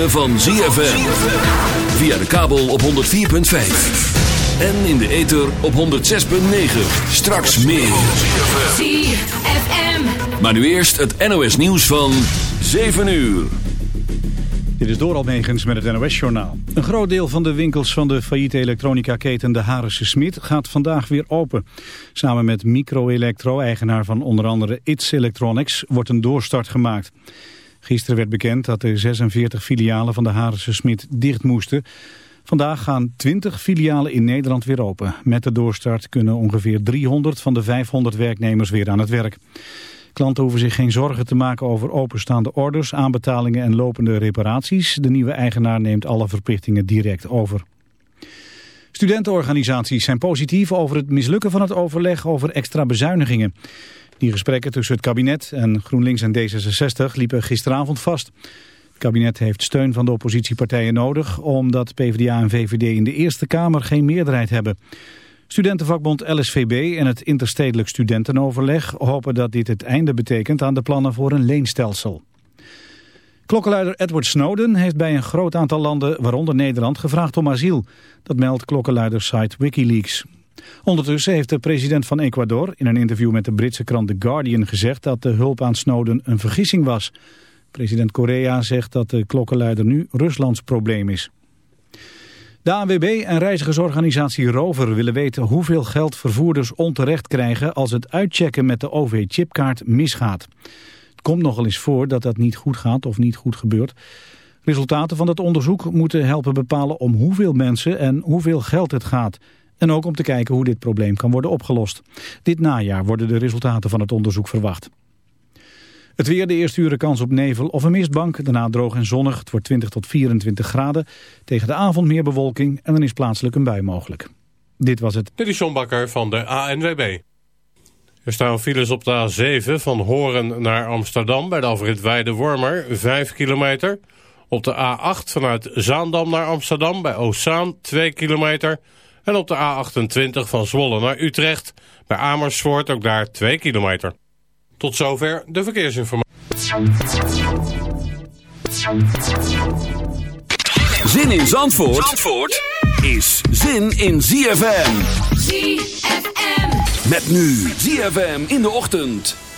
ritme van ZFM. Via de kabel op 104.5. En in de ether op 106.9. Straks meer. ZFM. Maar nu eerst het NOS nieuws van 7 uur. Dit is Doral Megens met het NOS-journaal. Een groot deel van de winkels van de failliete elektronica-keten De Harense Smit gaat vandaag weer open. Samen met Microelectro, eigenaar van onder andere ITS Electronics, wordt een doorstart gemaakt. Gisteren werd bekend dat de 46 filialen van De Harense Smit dicht moesten. Vandaag gaan 20 filialen in Nederland weer open. Met de doorstart kunnen ongeveer 300 van de 500 werknemers weer aan het werk. Klanten hoeven zich geen zorgen te maken over openstaande orders, aanbetalingen en lopende reparaties. De nieuwe eigenaar neemt alle verplichtingen direct over. Studentenorganisaties zijn positief over het mislukken van het overleg over extra bezuinigingen. Die gesprekken tussen het kabinet en GroenLinks en D66 liepen gisteravond vast. Het kabinet heeft steun van de oppositiepartijen nodig... omdat PvdA en VVD in de Eerste Kamer geen meerderheid hebben. Studentenvakbond LSVB en het Interstedelijk Studentenoverleg hopen dat dit het einde betekent aan de plannen voor een leenstelsel. Klokkenluider Edward Snowden heeft bij een groot aantal landen, waaronder Nederland, gevraagd om asiel. Dat meldt klokkenluidersite Wikileaks. Ondertussen heeft de president van Ecuador in een interview met de Britse krant The Guardian gezegd dat de hulp aan Snowden een vergissing was. President Korea zegt dat de klokkenluider nu Ruslands probleem is. De ANWB en reizigersorganisatie Rover willen weten hoeveel geld vervoerders onterecht krijgen als het uitchecken met de OV-chipkaart misgaat. Het komt nogal eens voor dat dat niet goed gaat of niet goed gebeurt. Resultaten van dat onderzoek moeten helpen bepalen om hoeveel mensen en hoeveel geld het gaat. En ook om te kijken hoe dit probleem kan worden opgelost. Dit najaar worden de resultaten van het onderzoek verwacht. Het weer, de eerste uren kans op nevel of een mistbank. Daarna droog en zonnig. Het wordt 20 tot 24 graden. Tegen de avond meer bewolking en dan is plaatselijk een bui mogelijk. Dit was het. Dit is John Bakker van de ANWB. Er staan files op de A7 van Horen naar Amsterdam... bij de afrit Weide-Wormer, 5 kilometer. Op de A8 vanuit Zaandam naar Amsterdam bij Oostzaan, 2 kilometer... En op de A28 van Zwolle naar Utrecht. Bij Amersfoort ook daar 2 kilometer. Tot zover de verkeersinformatie. Zin in Zandvoort, Zandvoort is zin in ZFM. ZFM. Met nu ZFM in de ochtend.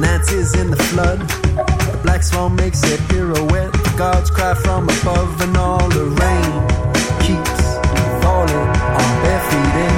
Nancy's in the flood. The black swan makes a pirouette. The gods cry from above, and all the rain keeps falling on bare feet.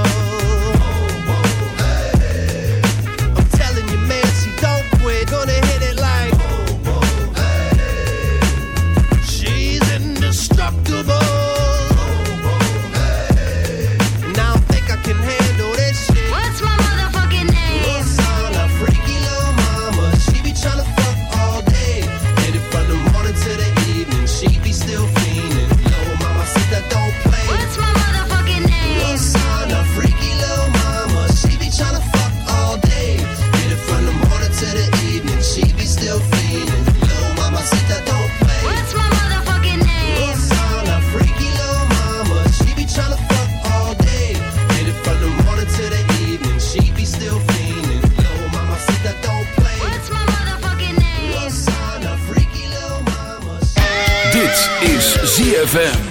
ZFM.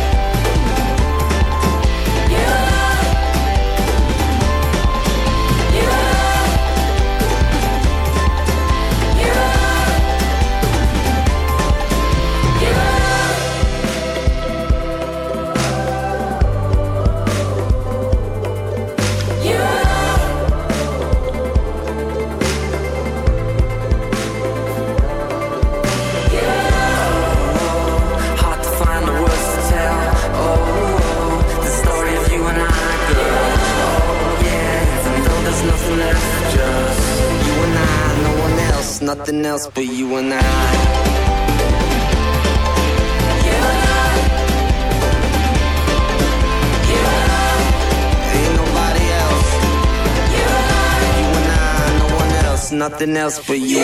nothing else but you.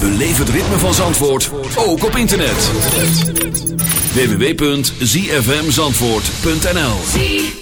Beleef het ritme van Zandvoort, ook op internet. www.zfmzandvoort.nl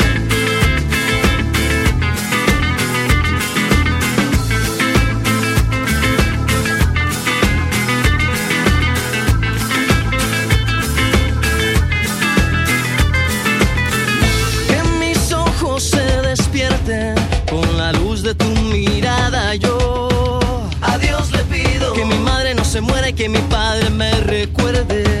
Muera y que mi padre me recuerde.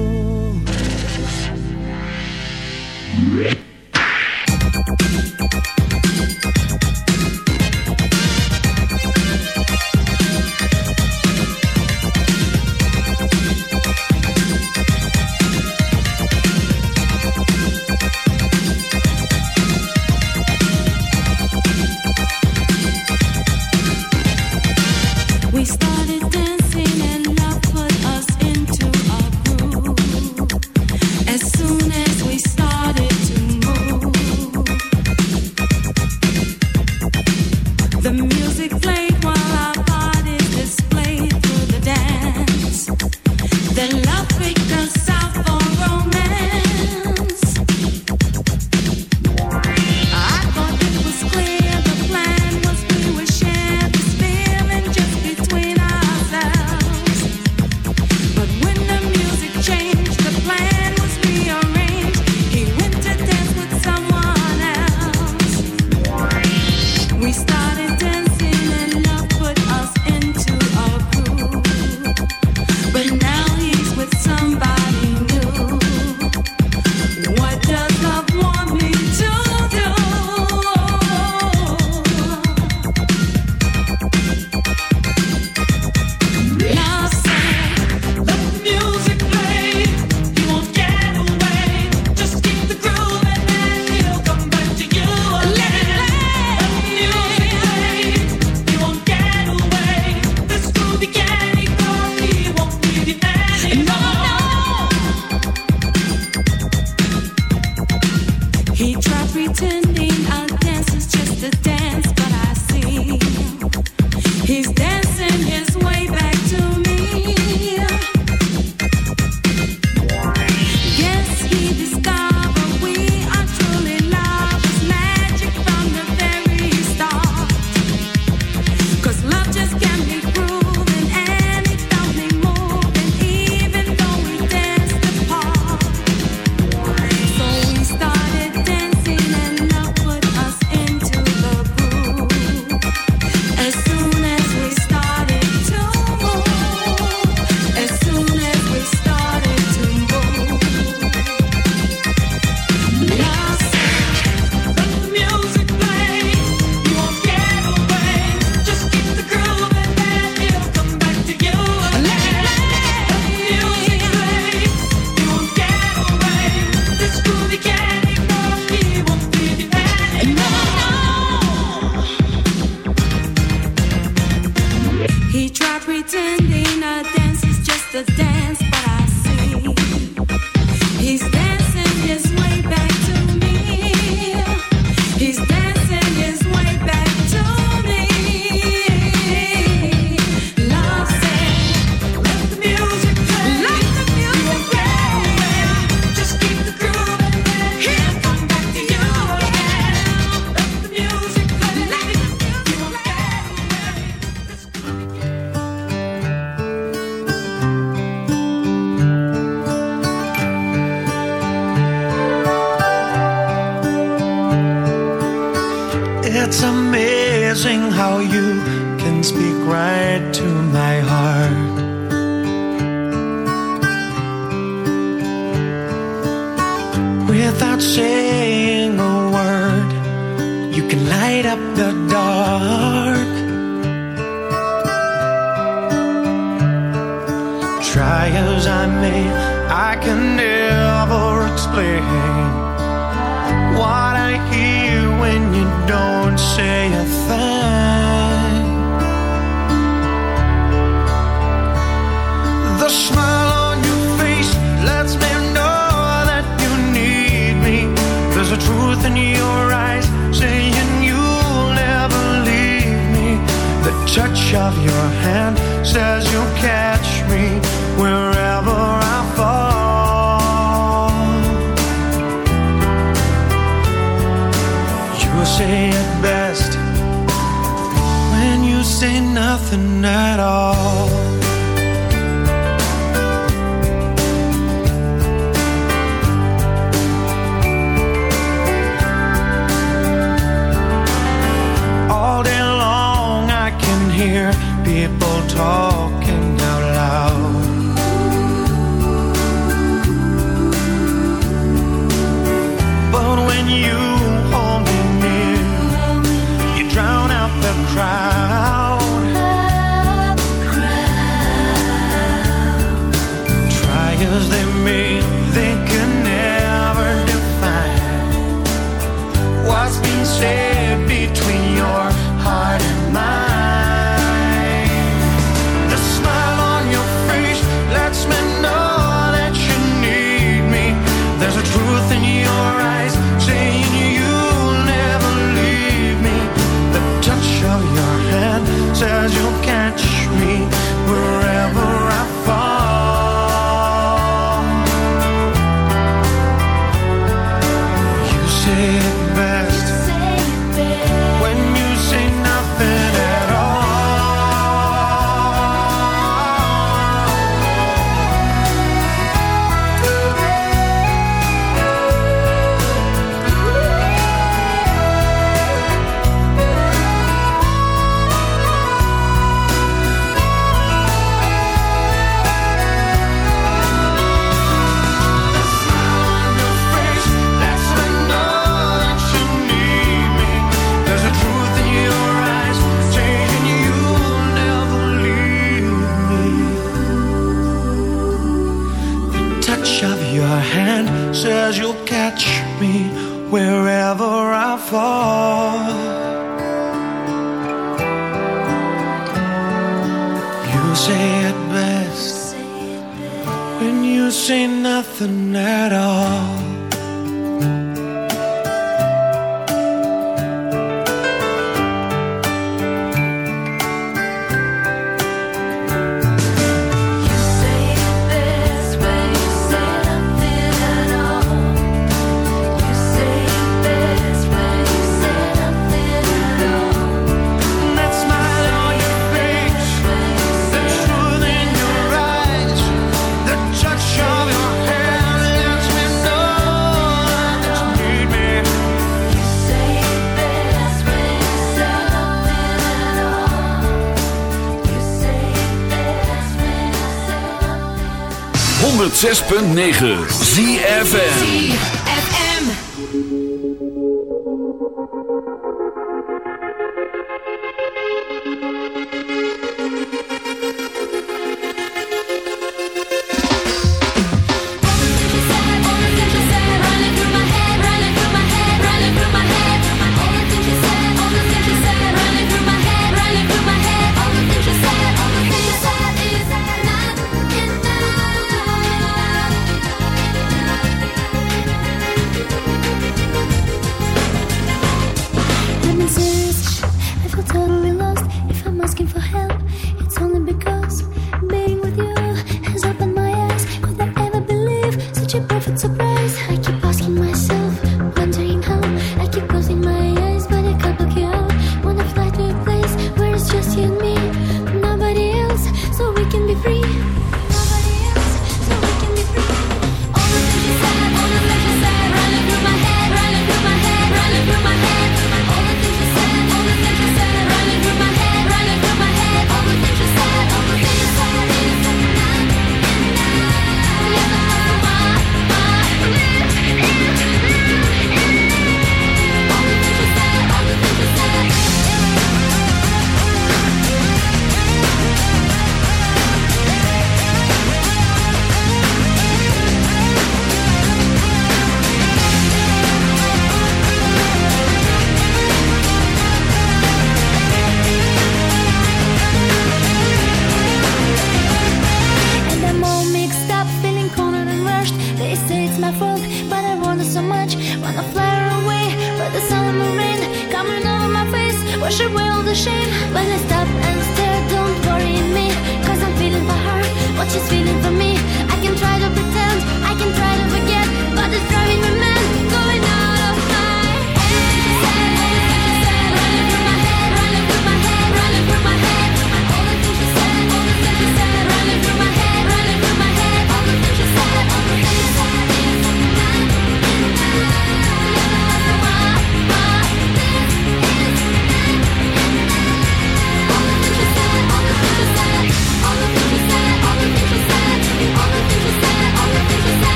6.9 ZFN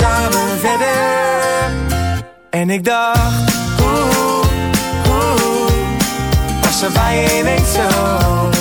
samen verder. En ik dacht, hoe, hoe, was er bij je zo?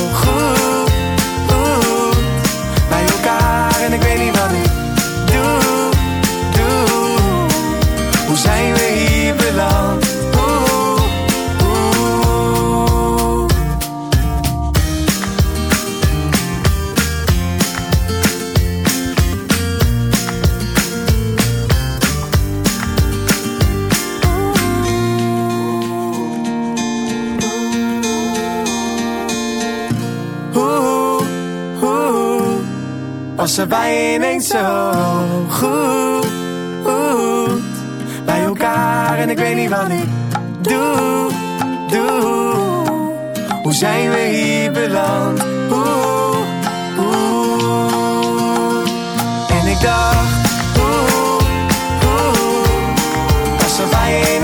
Als er bijeen ineens zo goed bij elkaar en ik weet niet wat ik doe, doe. Hoe zijn we hier beland? Oeh, oeh. En ik dacht, oeh, oeh, was er wij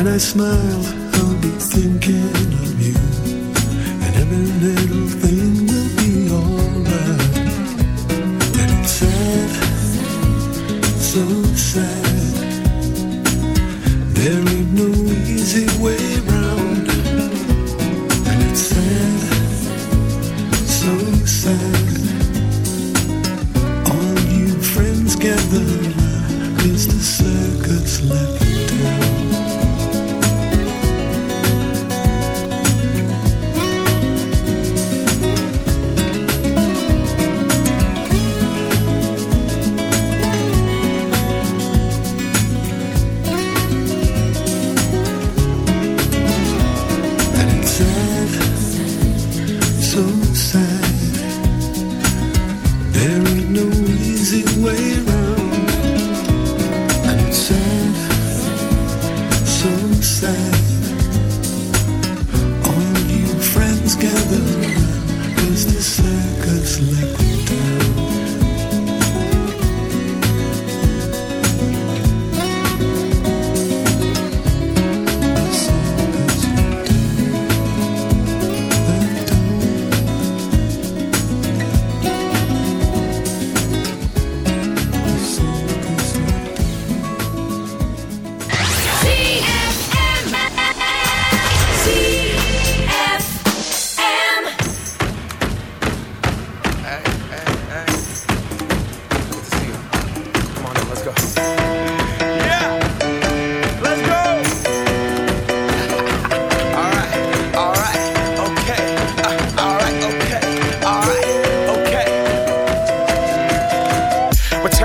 When I smile, I'll be thinking of you, and every little thing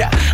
Yeah,